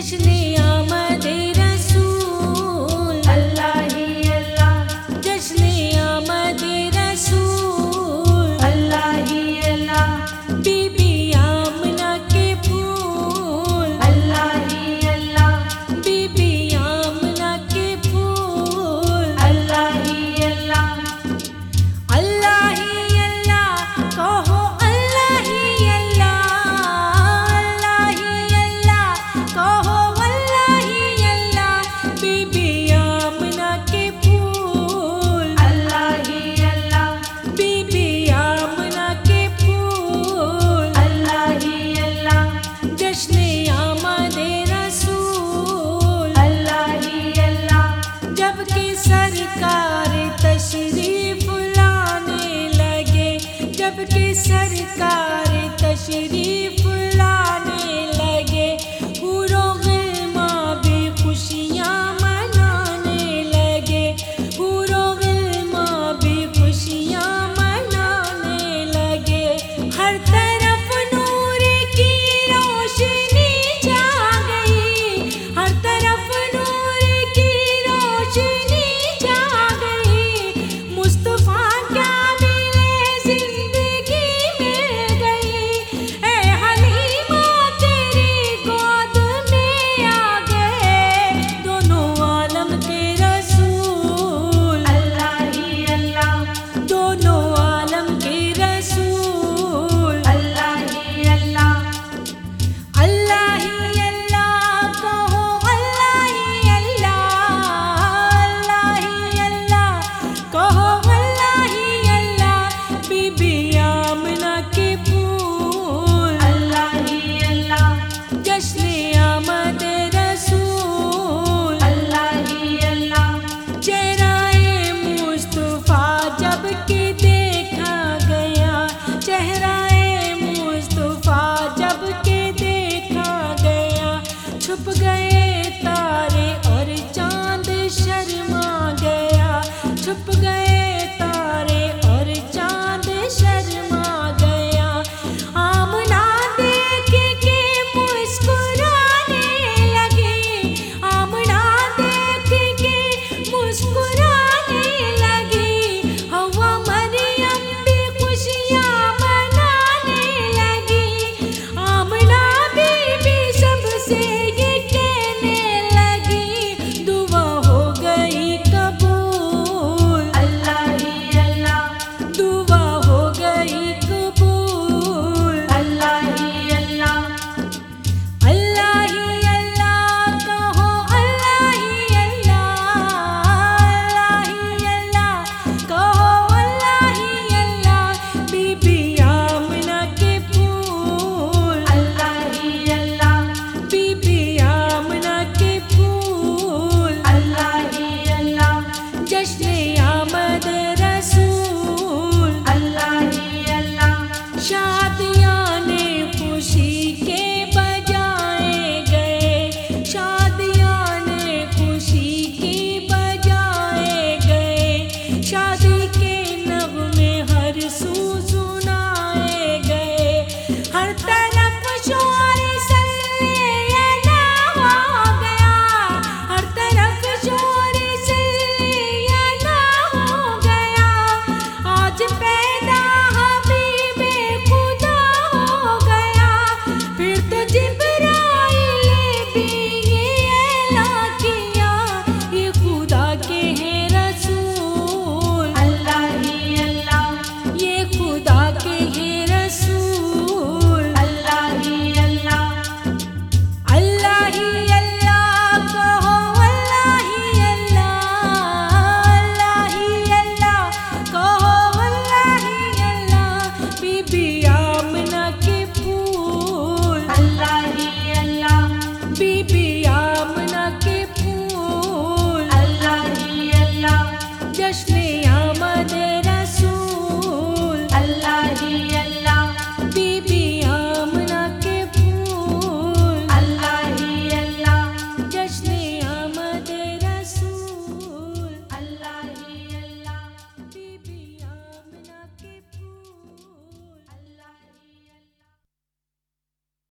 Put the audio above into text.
تجھ نے سرکار تشریف لانے لگے جبکہ سرکار تشریف جشن آمد مجھ